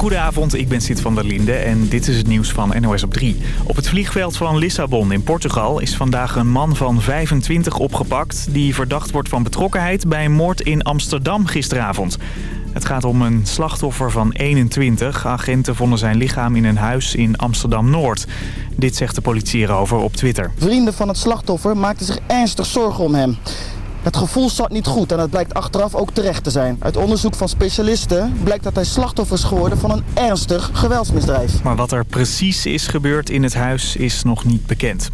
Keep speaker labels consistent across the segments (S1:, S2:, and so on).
S1: Goedenavond, ik ben Sid van der Linde en dit is het nieuws van NOS op 3. Op het vliegveld van Lissabon in Portugal is vandaag een man van 25 opgepakt... die verdacht wordt van betrokkenheid bij een moord in Amsterdam gisteravond. Het gaat om een slachtoffer van 21. Agenten vonden zijn lichaam in een huis in Amsterdam-Noord. Dit zegt de politie erover op Twitter.
S2: Vrienden van het slachtoffer maakten zich ernstig zorgen om hem. Het gevoel zat niet goed en het blijkt achteraf ook terecht te zijn. Uit onderzoek van specialisten blijkt dat hij slachtoffer is geworden van een ernstig geweldsmisdrijf.
S1: Maar wat er precies is gebeurd in het huis is nog niet bekend.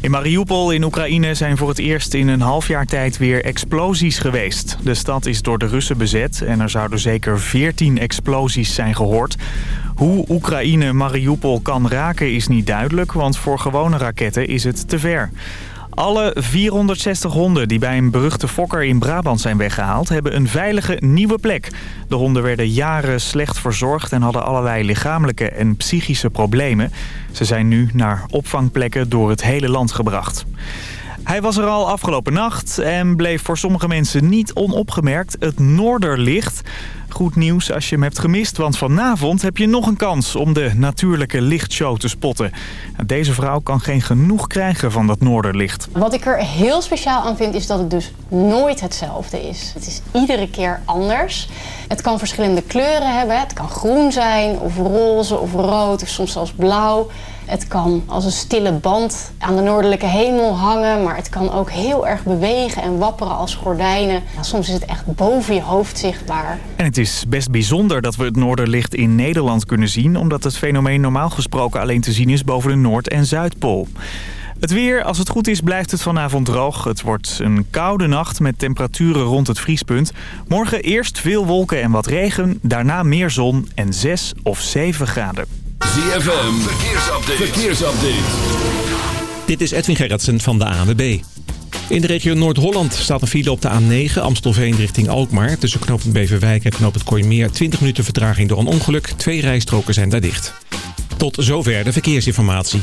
S1: In Mariupol in Oekraïne zijn voor het eerst in een half jaar tijd weer explosies geweest. De stad is door de Russen bezet en er zouden zeker 14 explosies zijn gehoord. Hoe Oekraïne Mariupol kan raken is niet duidelijk, want voor gewone raketten is het te ver. Alle 460 honden die bij een beruchte fokker in Brabant zijn weggehaald... hebben een veilige nieuwe plek. De honden werden jaren slecht verzorgd... en hadden allerlei lichamelijke en psychische problemen. Ze zijn nu naar opvangplekken door het hele land gebracht. Hij was er al afgelopen nacht en bleef voor sommige mensen niet onopgemerkt het Noorderlicht. Goed nieuws als je hem hebt gemist, want vanavond heb je nog een kans om de natuurlijke lichtshow te spotten. Deze vrouw kan geen genoeg krijgen van dat Noorderlicht.
S3: Wat ik er heel speciaal aan vind is dat het dus nooit hetzelfde is. Het is iedere keer anders. Het kan verschillende kleuren hebben. Het kan groen zijn of roze of rood of soms zelfs blauw. Het kan als een stille band aan de noordelijke hemel hangen, maar het kan ook heel erg bewegen en wapperen als gordijnen. soms is het echt boven je hoofd zichtbaar.
S1: En het is best bijzonder dat we het Noorderlicht in Nederland kunnen zien, omdat het fenomeen normaal gesproken alleen te zien is boven de Noord- en Zuidpool. Het weer, als het goed is, blijft het vanavond droog. Het wordt een koude nacht met temperaturen rond het vriespunt. Morgen eerst veel wolken en wat regen, daarna meer zon en 6 of 7 graden.
S4: ZFM, verkeersupdate. verkeersupdate.
S5: Dit is Edwin Gerritsen van de ANWB. In de regio Noord-Holland staat een file op de A9 Amstelveen richting Alkmaar. Tussen knooppunt Beverwijk en knooppunt Kooimeer 20 minuten vertraging door een ongeluk. Twee rijstroken zijn daar dicht. Tot zover de verkeersinformatie.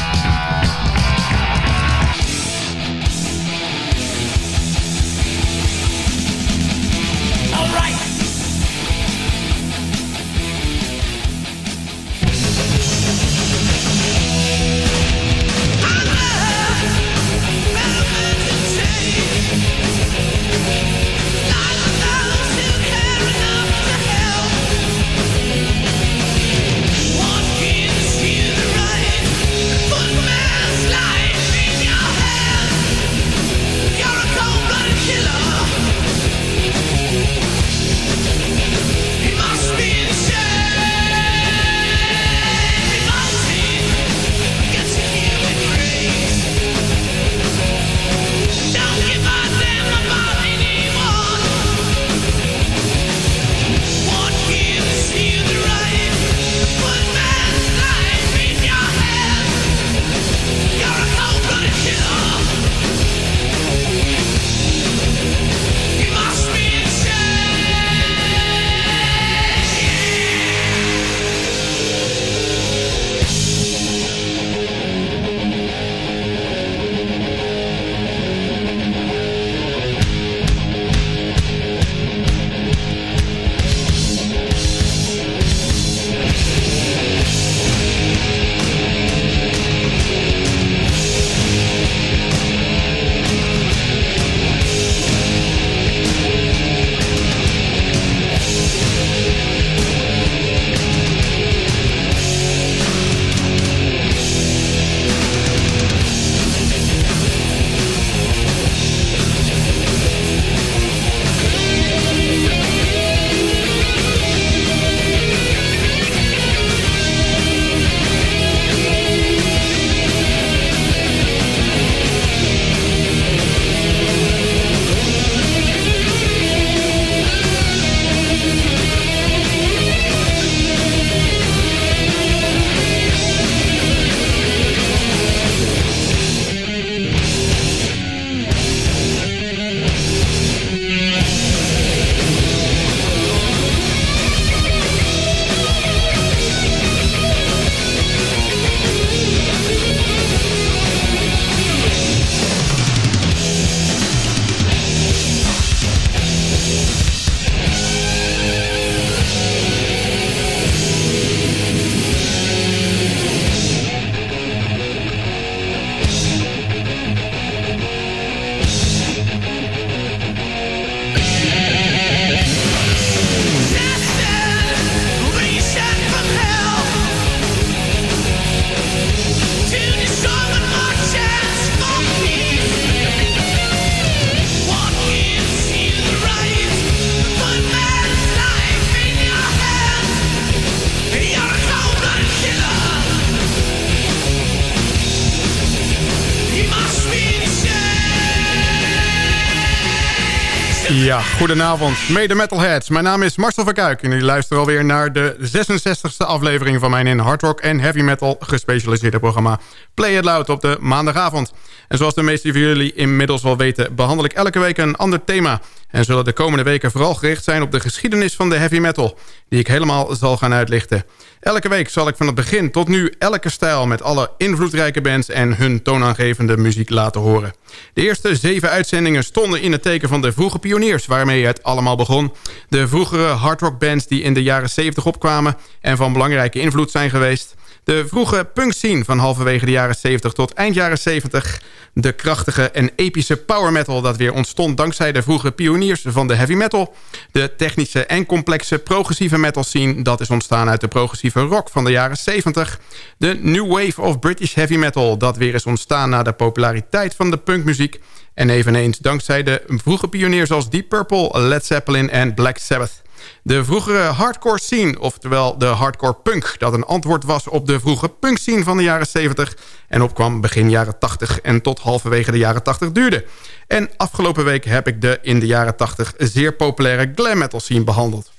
S6: Goedenavond, mede metalheads. Mijn naam is Marcel van Kuik en jullie luisteren alweer naar de 66e aflevering van mijn in hard rock en heavy metal gespecialiseerde programma Play It Loud op de maandagavond. En zoals de meesten van jullie inmiddels wel weten, behandel ik elke week een ander thema. En zullen de komende weken vooral gericht zijn op de geschiedenis van de heavy metal, die ik helemaal zal gaan uitlichten. Elke week zal ik van het begin tot nu elke stijl met alle invloedrijke bands en hun toonaangevende muziek laten horen. De eerste zeven uitzendingen stonden in het teken van de vroege pioniers waarmee het allemaal begon. De vroegere hardrock bands die in de jaren 70 opkwamen en van belangrijke invloed zijn geweest. De vroege punk scene van halverwege de jaren 70 tot eind jaren 70. De krachtige en epische power metal dat weer ontstond dankzij de vroege pioniers van de heavy metal. De technische en complexe progressieve metal scene dat is ontstaan uit de progressieve rock van de jaren 70. De new wave of British heavy metal dat weer is ontstaan na de populariteit van de punkmuziek. En eveneens dankzij de vroege pioniers als Deep Purple, Led Zeppelin en Black Sabbath. De vroegere hardcore scene, oftewel de hardcore punk... dat een antwoord was op de vroege punk scene van de jaren 70... en opkwam begin jaren 80 en tot halverwege de jaren 80 duurde. En afgelopen week heb ik de in de jaren 80 zeer populaire glam metal scene behandeld.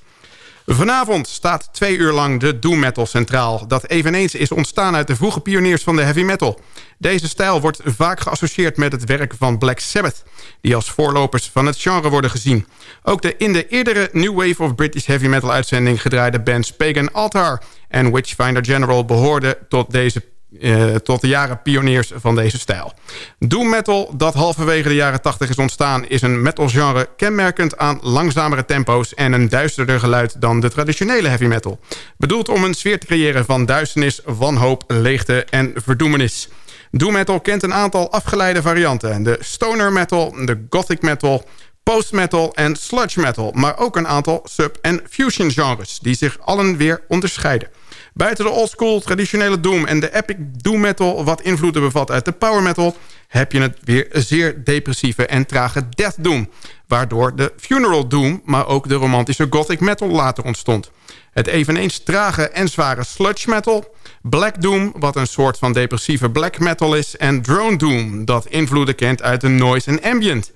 S6: Vanavond staat twee uur lang de doom metal centraal... dat eveneens is ontstaan uit de vroege pioniers van de heavy metal. Deze stijl wordt vaak geassocieerd met het werk van Black Sabbath... die als voorlopers van het genre worden gezien. Ook de in de eerdere New Wave of British Heavy Metal uitzending... gedraaide bands Pagan Altar en Witchfinder General... behoorden tot deze uh, tot de jaren pioniers van deze stijl. Doom metal, dat halverwege de jaren 80 is ontstaan... is een metalgenre kenmerkend aan langzamere tempo's... en een duisterder geluid dan de traditionele heavy metal. Bedoeld om een sfeer te creëren van duisternis, wanhoop, leegte en verdoemenis. Doom metal kent een aantal afgeleide varianten. De stoner metal, de gothic metal, post metal en sludge metal... maar ook een aantal sub- en fusion genres... die zich allen weer onderscheiden. Buiten de oldschool traditionele doom en de epic doom metal... wat invloeden bevat uit de power metal... heb je het weer zeer depressieve en trage death doom... waardoor de funeral doom, maar ook de romantische gothic metal later ontstond. Het eveneens trage en zware sludge metal... Black Doom, wat een soort van depressieve black metal is... en Drone Doom, dat invloeden kent uit de noise en ambient...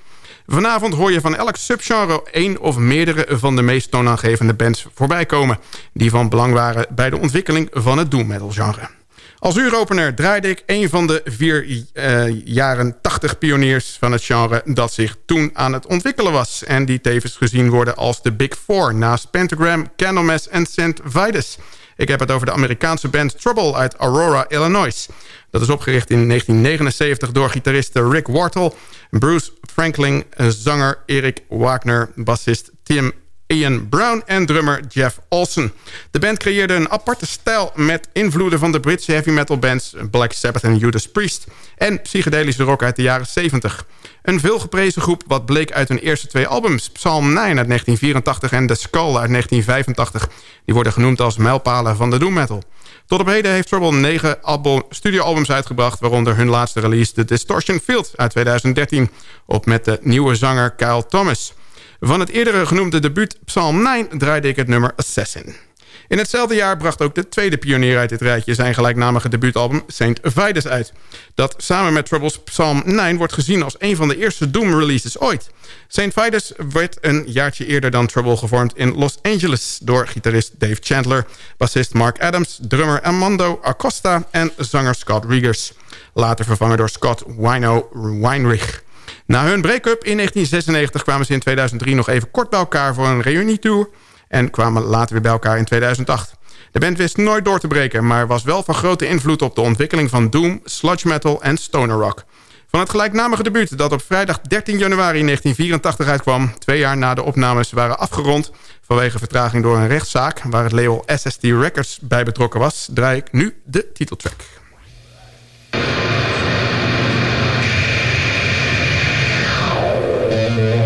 S6: Vanavond hoor je van elk subgenre één of meerdere van de meest toonaangevende bands voorbij komen... die van belang waren bij de ontwikkeling van het doom metal genre. Als uuropener draaide ik een van de vier uh, jaren 80 pioniers van het genre... dat zich toen aan het ontwikkelen was... en die tevens gezien worden als de Big Four... naast Pentagram, Candlemass en St. Vitus... Ik heb het over de Amerikaanse band Trouble uit Aurora, Illinois. Dat is opgericht in 1979 door gitaristen Rick Wartle... Bruce Franklin, zanger Erik Wagner, bassist Tim Ian Brown en drummer Jeff Olsen. De band creëerde een aparte stijl met invloeden van de Britse heavy metal bands Black Sabbath en Judas Priest en psychedelische rock uit de jaren 70. Een veelgeprezen groep wat bleek uit hun eerste twee albums, Psalm 9 uit 1984 en The Skull uit 1985. Die worden genoemd als mijlpalen van de doom metal. Tot op heden heeft Trouble negen studioalbums uitgebracht... waaronder hun laatste release The Distortion Field uit 2013... op met de nieuwe zanger Kyle Thomas. Van het eerdere genoemde debuut Psalm 9 draaide ik het nummer Assassin. In hetzelfde jaar bracht ook de tweede pionier uit dit rijtje... zijn gelijknamige debuutalbum Saint Vitus uit. Dat samen met Troubles Psalm 9 wordt gezien als een van de eerste Doom-releases ooit. Saint Vitus werd een jaartje eerder dan Trouble gevormd in Los Angeles... door gitarist Dave Chandler, bassist Mark Adams... drummer Amando Acosta en zanger Scott Riegers. Later vervangen door Scott Wino Weinrich. Na hun break-up in 1996 kwamen ze in 2003 nog even kort bij elkaar voor een reunietour en kwamen later weer bij elkaar in 2008. De band wist nooit door te breken, maar was wel van grote invloed op de ontwikkeling van doom, sludge metal en stoner rock. Van het gelijknamige debuut dat op vrijdag 13 januari 1984 uitkwam... twee jaar na de opnames waren afgerond... vanwege vertraging door een rechtszaak... waar het label SST Records bij betrokken was... draai ik nu de titeltrack. Yeah.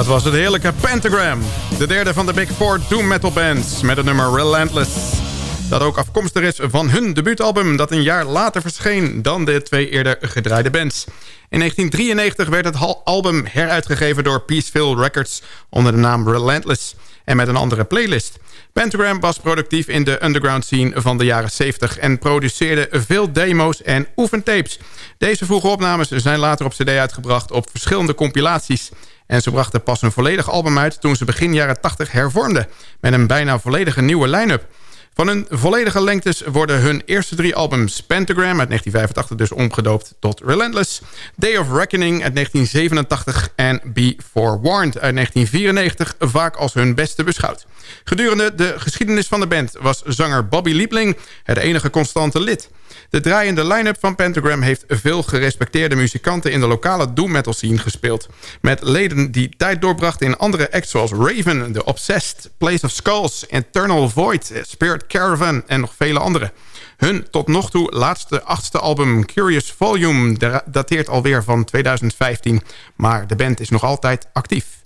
S6: Dat was het heerlijke Pentagram. De derde van de Big Four Doom Metal Bands met het nummer Relentless. Dat ook afkomstig is van hun debuutalbum dat een jaar later verscheen dan de twee eerder gedraaide bands. In 1993 werd het album heruitgegeven door Peaceville Records onder de naam Relentless en met een andere playlist. Pentagram was productief in de underground scene van de jaren 70 en produceerde veel demo's en oefentapes. Deze vroege opnames zijn later op cd uitgebracht op verschillende compilaties en ze brachten pas een volledig album uit toen ze begin jaren 80 hervormden... met een bijna volledige nieuwe line-up. Van hun volledige lengtes worden hun eerste drie albums... Pentagram uit 1985 dus omgedoopt tot Relentless... Day of Reckoning uit 1987 en Be Forewarned uit 1994... vaak als hun beste beschouwd. Gedurende de geschiedenis van de band was zanger Bobby Liebling... het enige constante lid... De draaiende line-up van Pentagram heeft veel gerespecteerde muzikanten... in de lokale doom metal scene gespeeld. Met leden die tijd doorbrachten in andere acts zoals Raven, The Obsessed... Place of Skulls, Eternal Void, Spirit Caravan en nog vele andere. Hun tot nog toe laatste achtste album Curious Volume dateert alweer van 2015... maar de band is nog altijd actief.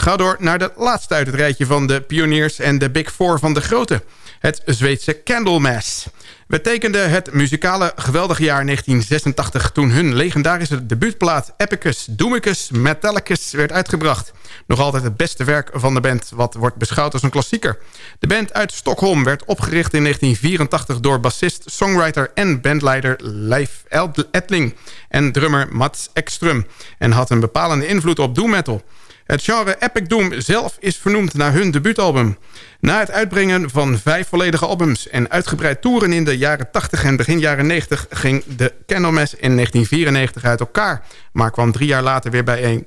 S6: Ga door naar de laatste uit het rijtje van de pioniers en de Big Four van de grote. Het Zweedse Candlemass. We tekenden het muzikale geweldige jaar 1986... toen hun legendarische debuutplaat Epicus Doomicus Metallicus werd uitgebracht. Nog altijd het beste werk van de band, wat wordt beschouwd als een klassieker. De band uit Stockholm werd opgericht in 1984 door bassist, songwriter en bandleider Leif Edling... en drummer Mats Ekström en had een bepalende invloed op doom metal... Het genre Epic Doom zelf is vernoemd naar hun debuutalbum. Na het uitbrengen van vijf volledige albums en uitgebreid toeren in de jaren 80 en begin jaren 90... ging de Candlemass in 1994 uit elkaar, maar kwam drie jaar later weer bijeen.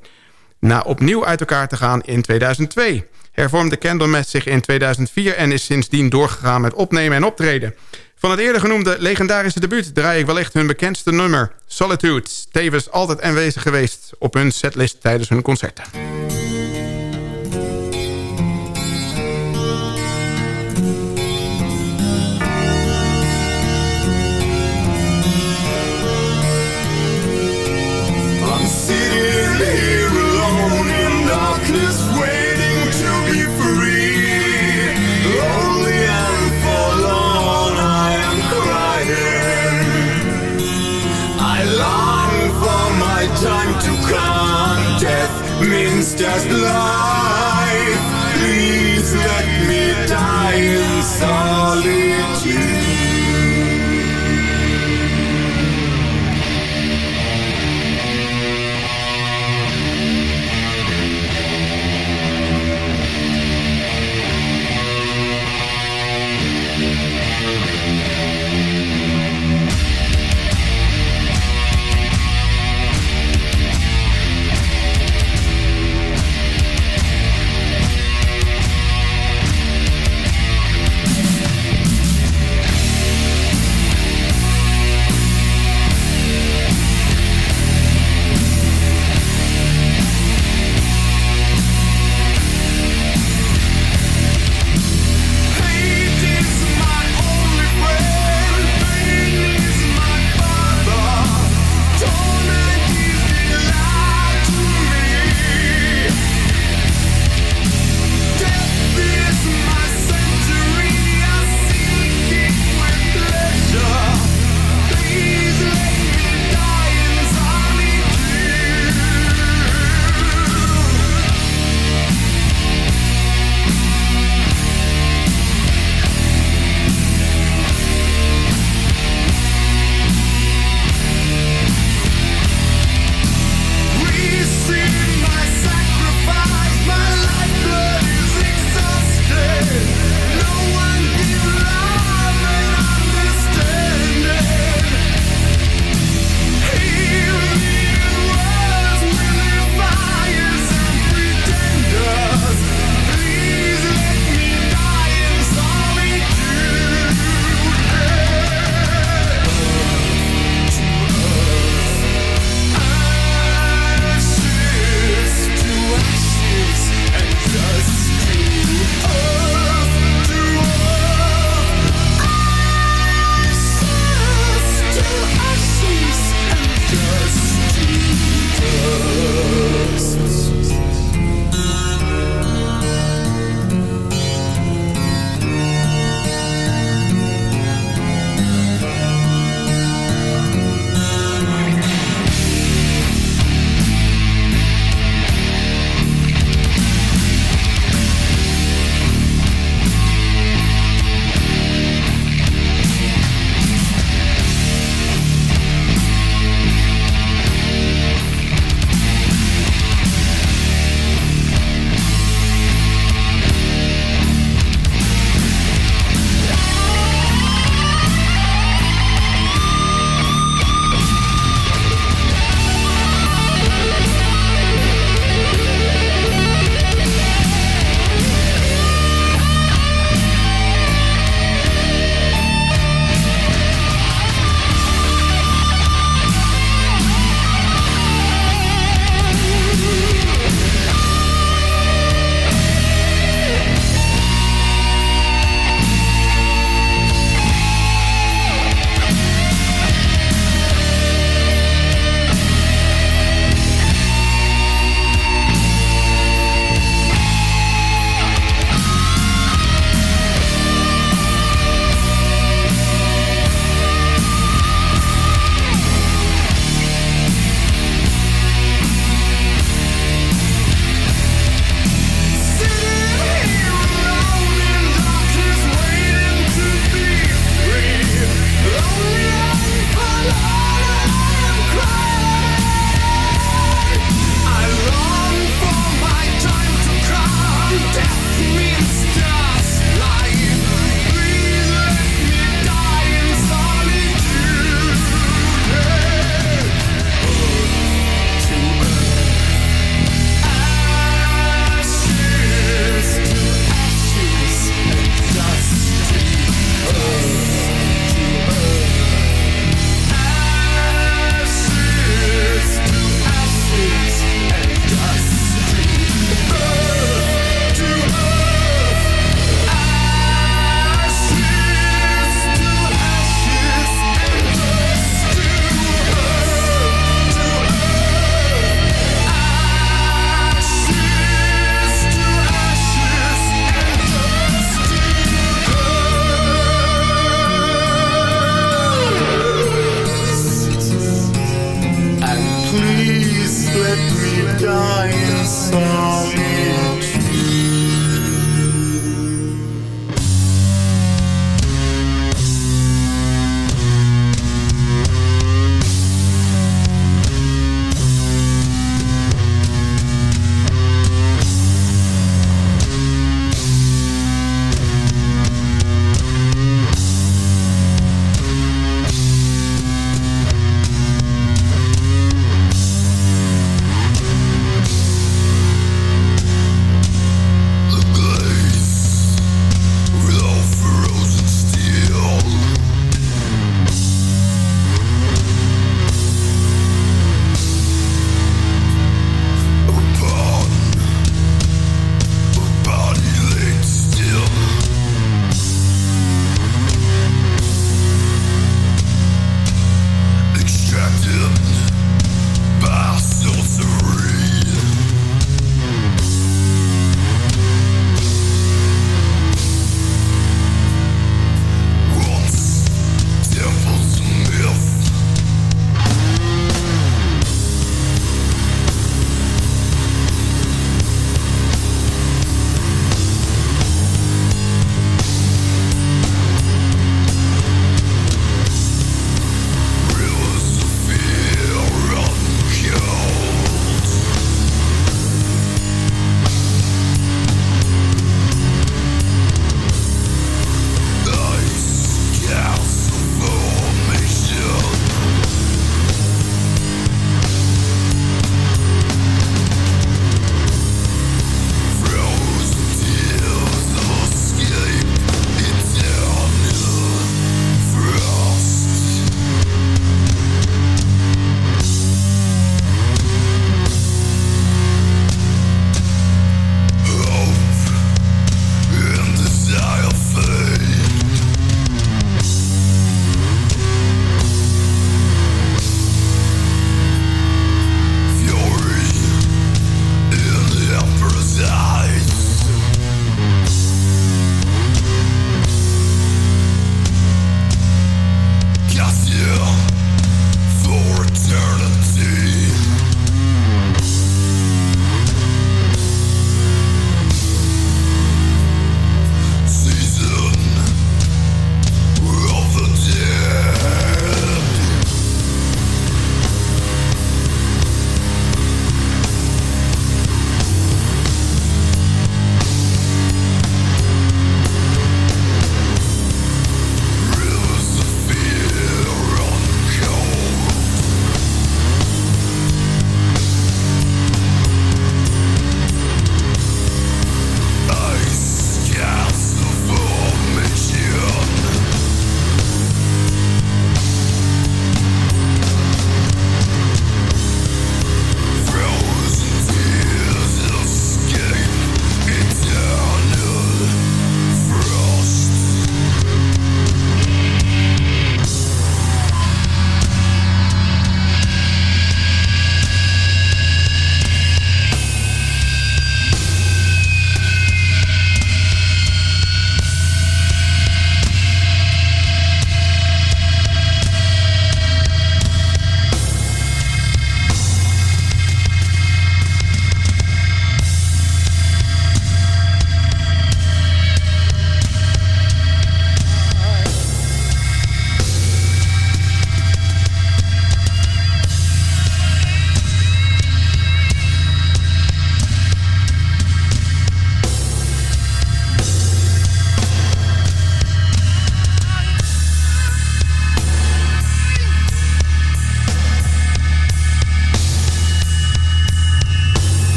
S6: Na opnieuw uit elkaar te gaan in 2002 hervormde Candlemass zich in 2004 en is sindsdien doorgegaan met opnemen en optreden. Van het eerder genoemde legendarische debuut draai ik wellicht hun bekendste nummer, Solitude. Tevens altijd aanwezig geweest op hun setlist tijdens hun concerten. just love.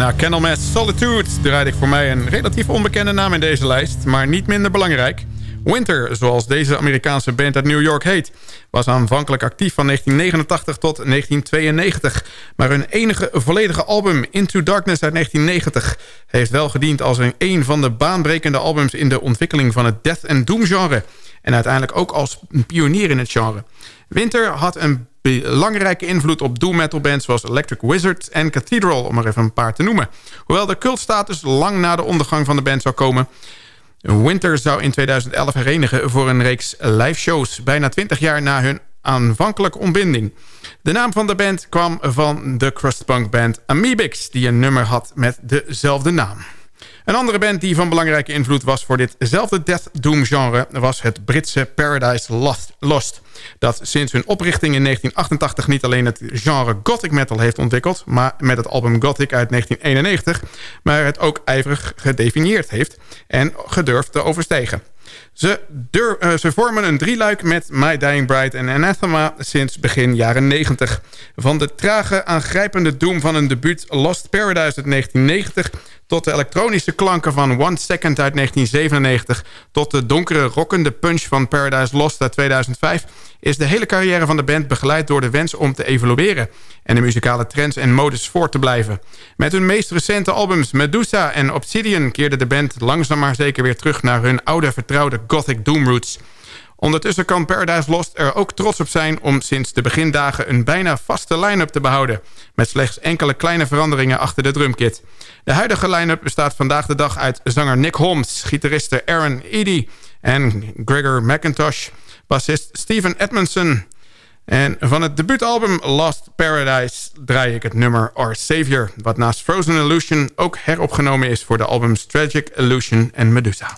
S6: Na Candlemass Solitude draaide ik voor mij een relatief onbekende naam in deze lijst... maar niet minder belangrijk. Winter, zoals deze Amerikaanse band uit New York heet... was aanvankelijk actief van 1989 tot 1992. Maar hun enige volledige album, Into Darkness uit 1990... heeft wel gediend als een, een van de baanbrekende albums... in de ontwikkeling van het death and doom genre... en uiteindelijk ook als een pionier in het genre. Winter had een belangrijke invloed op doom metal bands zoals Electric Wizard en Cathedral, om er even een paar te noemen. Hoewel de cultstatus lang na de ondergang van de band zou komen... Winter zou in 2011 herenigen voor een reeks live shows... bijna 20 jaar na hun aanvankelijke ontbinding. De naam van de band kwam van de crustpunk band Amoebix... die een nummer had met dezelfde naam. Een andere band die van belangrijke invloed was voor ditzelfde death doom genre... was het Britse Paradise Lost dat sinds hun oprichting in 1988 niet alleen het genre gothic metal heeft ontwikkeld... maar met het album Gothic uit 1991... maar het ook ijverig gedefinieerd heeft en gedurfd te overstegen. Ze, uh, ze, vormen een drieluik met My Dying Bride en Anathema sinds begin jaren 90. Van de trage, aangrijpende doom van een debuut Lost Paradise uit 1990... tot de elektronische klanken van One Second uit 1997... tot de donkere rockende punch van Paradise Lost uit 2005 is de hele carrière van de band begeleid door de wens om te evolueren... en de muzikale trends en modes voor te blijven. Met hun meest recente albums Medusa en Obsidian... keerde de band langzaam maar zeker weer terug naar hun oude vertrouwde gothic doom roots... Ondertussen kan Paradise Lost er ook trots op zijn om sinds de begindagen een bijna vaste line-up te behouden. Met slechts enkele kleine veranderingen achter de drumkit. De huidige line-up bestaat vandaag de dag uit zanger Nick Holmes, gitariste Aaron Edie en Gregor McIntosh bassist Steven Edmondson. En van het debuutalbum Lost Paradise draai ik het nummer Our Savior... wat naast Frozen Illusion ook heropgenomen is voor de albums Tragic Illusion en Medusa.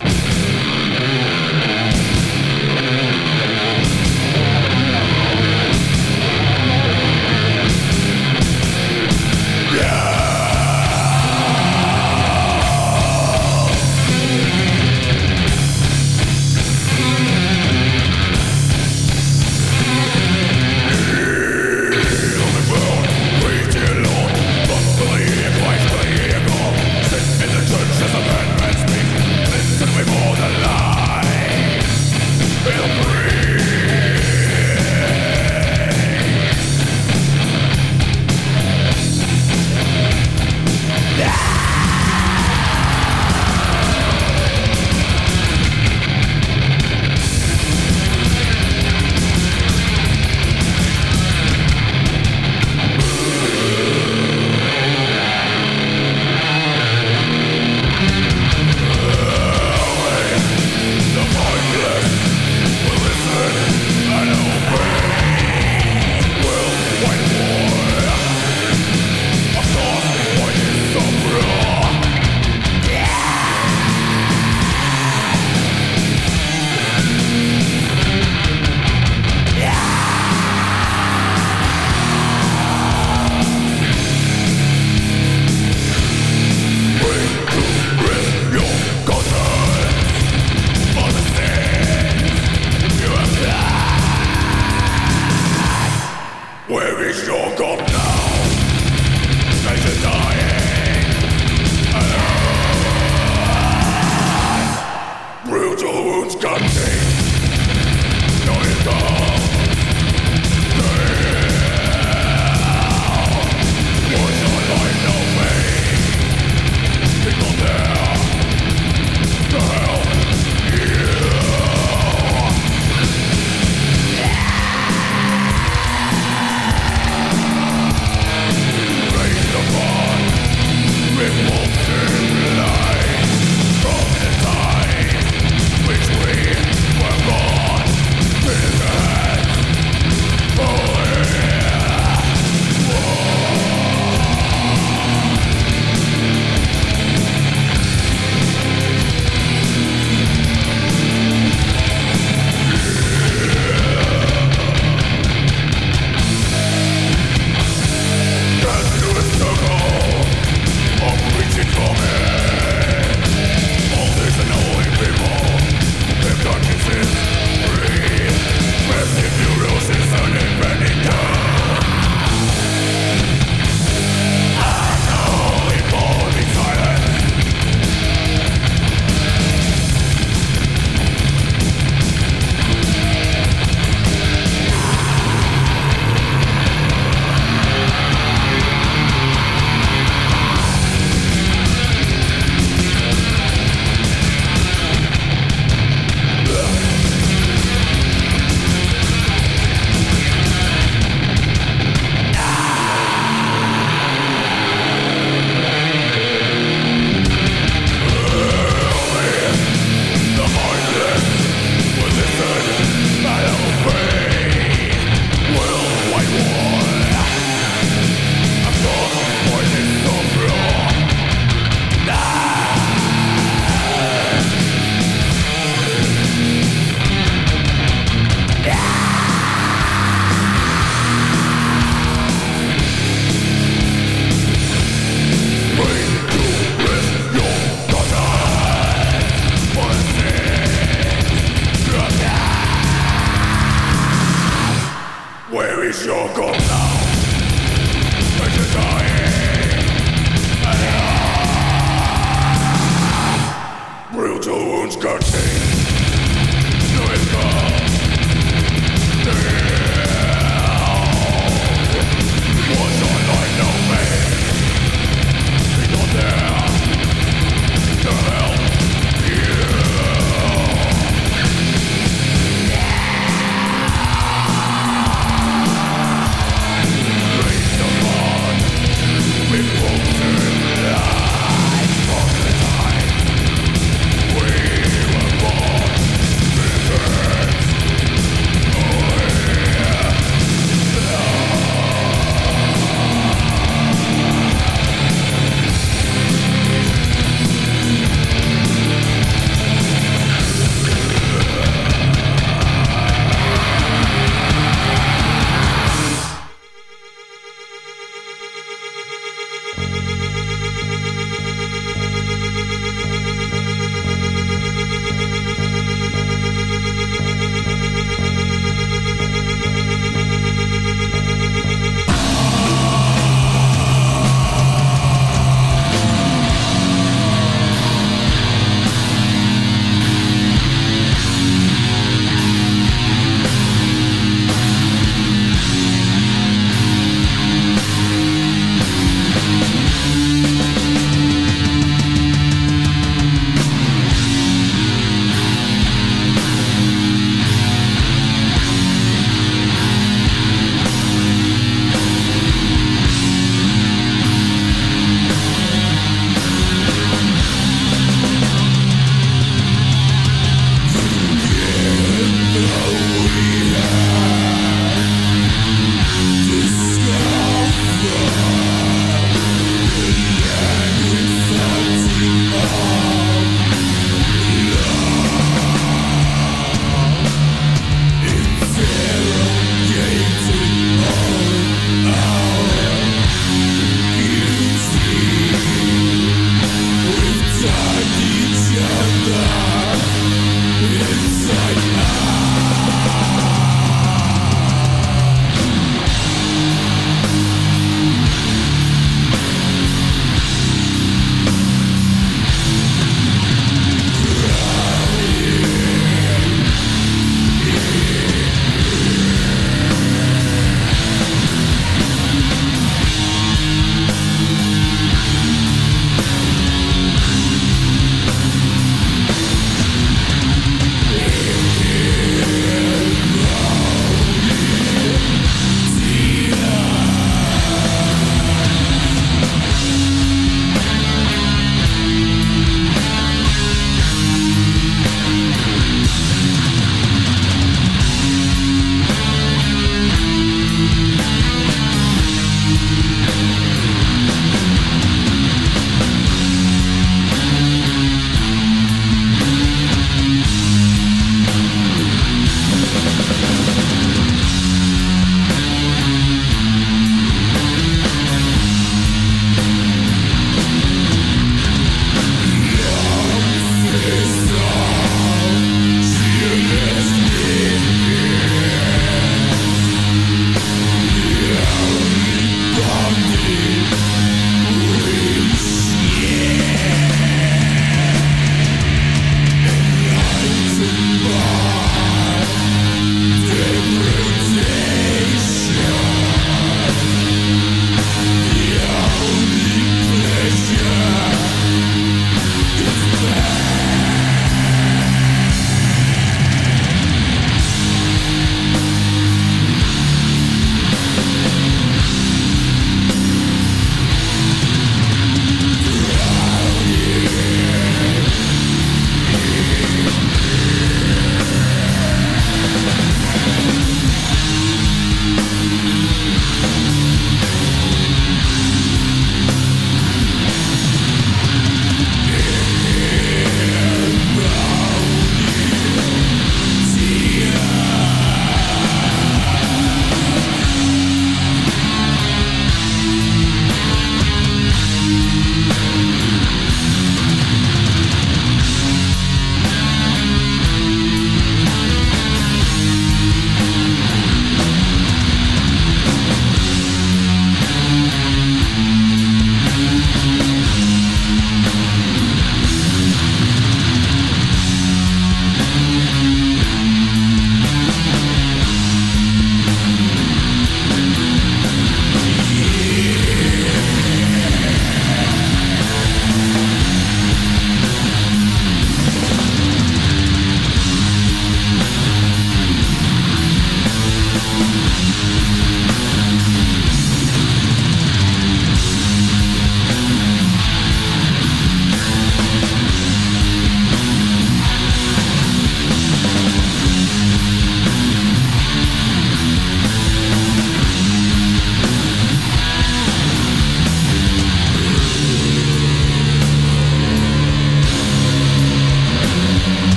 S7: is
S6: your god now? Dying. Brutal wounds cut.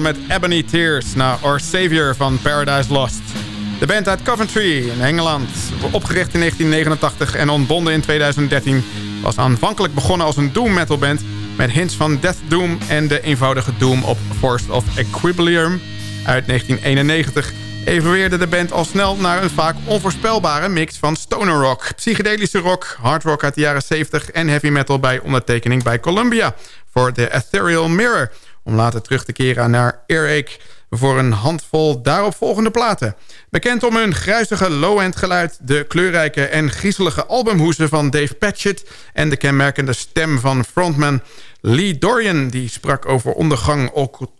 S6: Met Ebony Tears naar Our Savior van Paradise Lost. De band uit Coventry in Engeland, opgericht in 1989 en ontbonden in 2013... was aanvankelijk begonnen als een doom metal band... met hints van Death Doom en de eenvoudige Doom op Force of Equilibrium uit 1991... evolueerde de band al snel naar een vaak onvoorspelbare mix van stoner rock... psychedelische rock, hard rock uit de jaren 70 en heavy metal bij ondertekening bij Columbia... voor The Ethereal Mirror om later terug te keren naar Earache voor een handvol daaropvolgende platen. Bekend om hun gruizige low-end geluid... de kleurrijke en griezelige albumhoezen van Dave Patchett... en de kenmerkende stem van frontman Lee Dorian... die sprak over ondergang,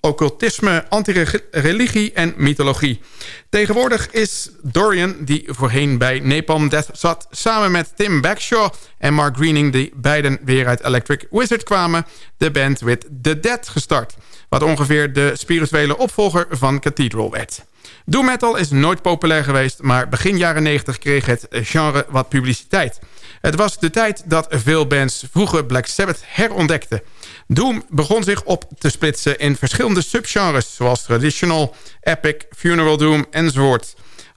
S6: occultisme, anti-religie en mythologie. Tegenwoordig is Dorian, die voorheen bij Napalm Death zat... samen met Tim Backshaw en Mark Greening... die beiden weer uit Electric Wizard kwamen... de band With The Dead gestart... wat ongeveer de spirituele opvolger van Cathedral werd. Doom metal is nooit populair geweest... maar begin jaren 90 kreeg het genre wat publiciteit... Het was de tijd dat veel bands vroeger Black Sabbath herontdekten. Doom begon zich op te splitsen in verschillende subgenres... zoals traditional, epic, funeral doom enzovoort.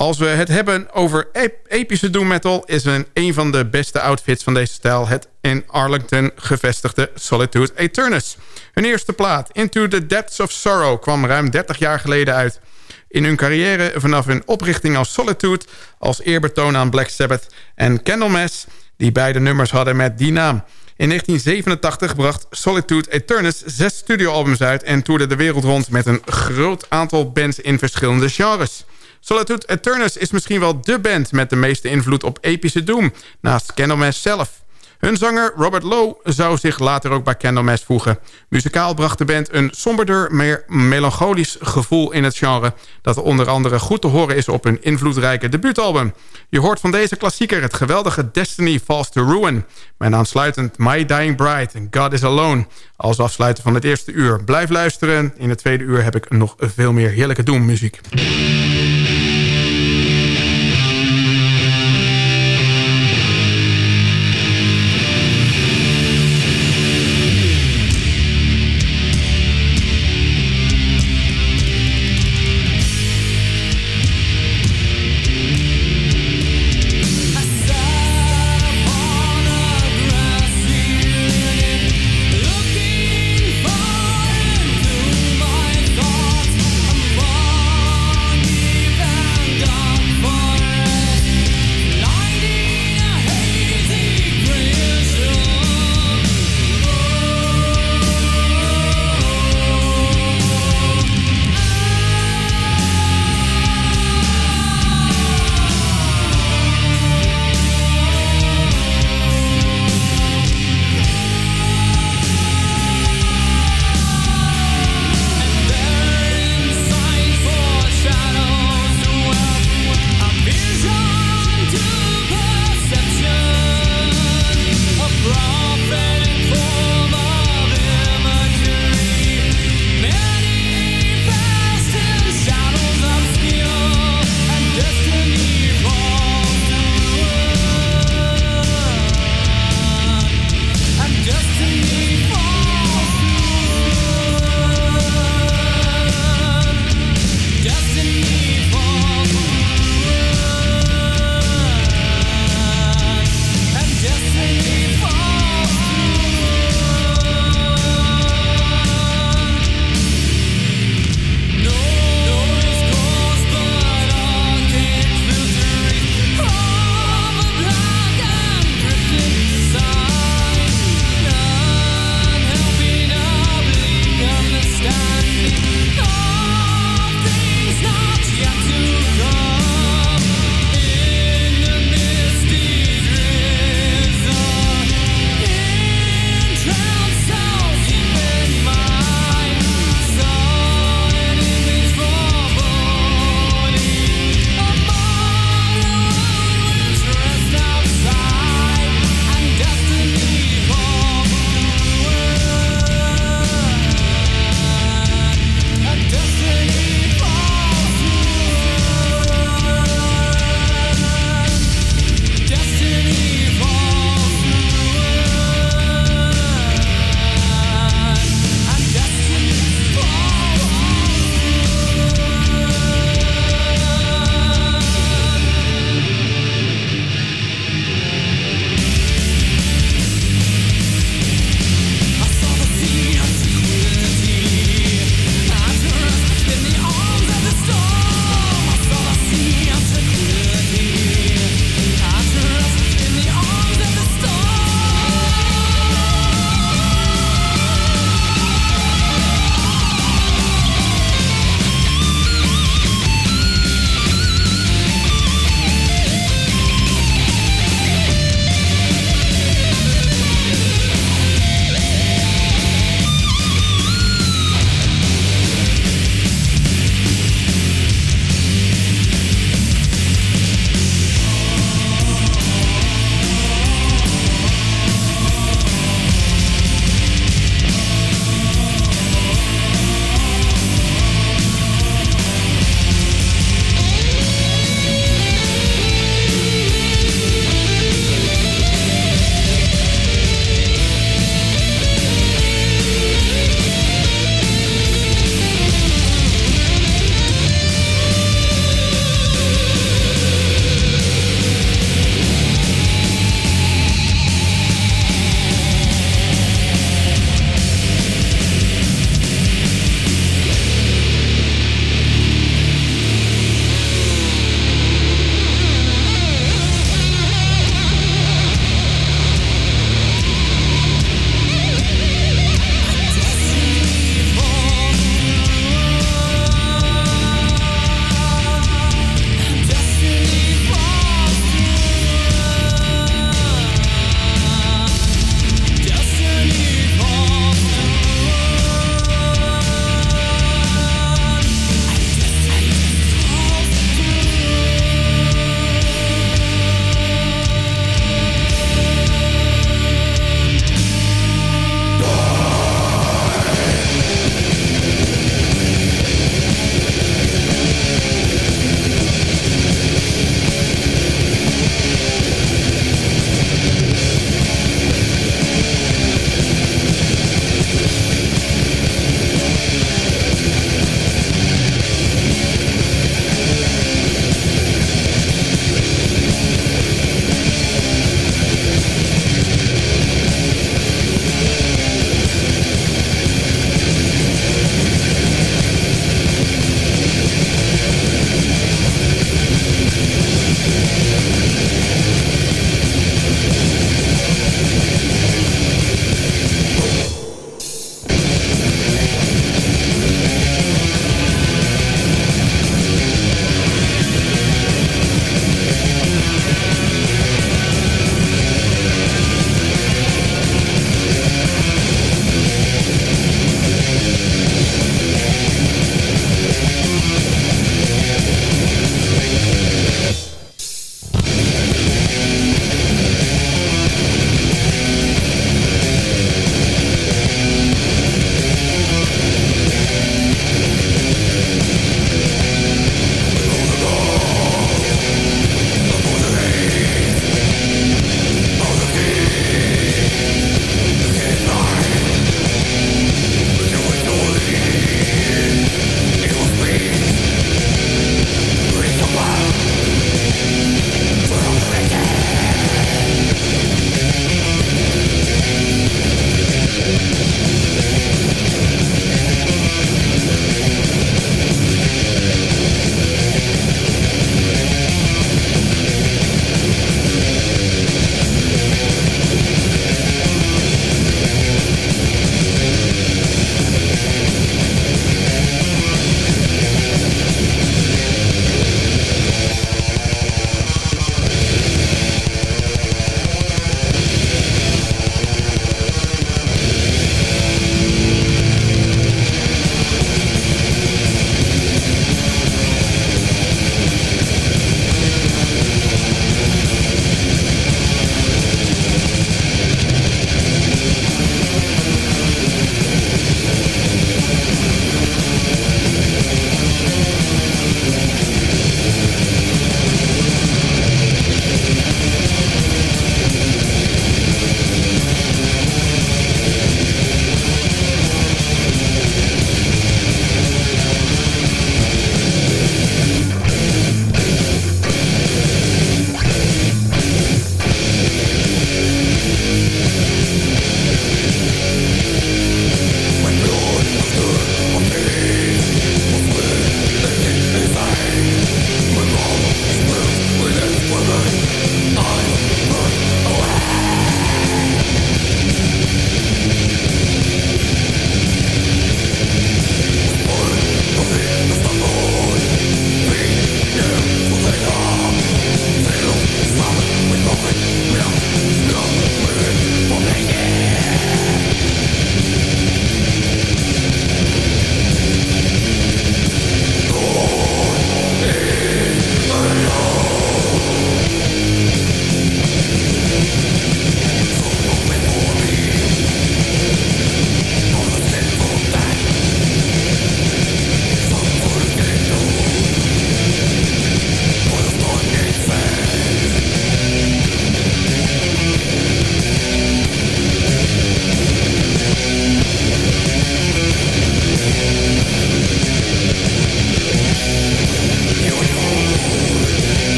S6: Als we het hebben over epische doom metal... is een, een van de beste outfits van deze stijl... het in Arlington gevestigde Solitude Eternus. Hun eerste plaat, Into the Depths of Sorrow... kwam ruim 30 jaar geleden uit... In hun carrière vanaf hun oprichting als Solitude... als eerbetoon aan Black Sabbath en Candlemass... die beide nummers hadden met die naam... In 1987 bracht Solitude Eternus zes studioalbums uit... en toerde de wereld rond met een groot aantal bands in verschillende genres. Solitude Eternus is misschien wel dé band met de meeste invloed op epische doom... naast Candlemass zelf. Hun zanger Robert Lowe zou zich later ook bij Candlemass voegen. Muzikaal bracht de band een somberder, meer melancholisch gevoel in het genre... dat onder andere goed te horen is op hun invloedrijke debuutalbum. Je hoort van deze klassieker het geweldige Destiny Falls to Ruin... met aansluitend My Dying Bride en God is Alone... als afsluiter van het eerste uur. Blijf luisteren. In het tweede uur heb ik nog veel meer heerlijke doemmuziek.
S4: zover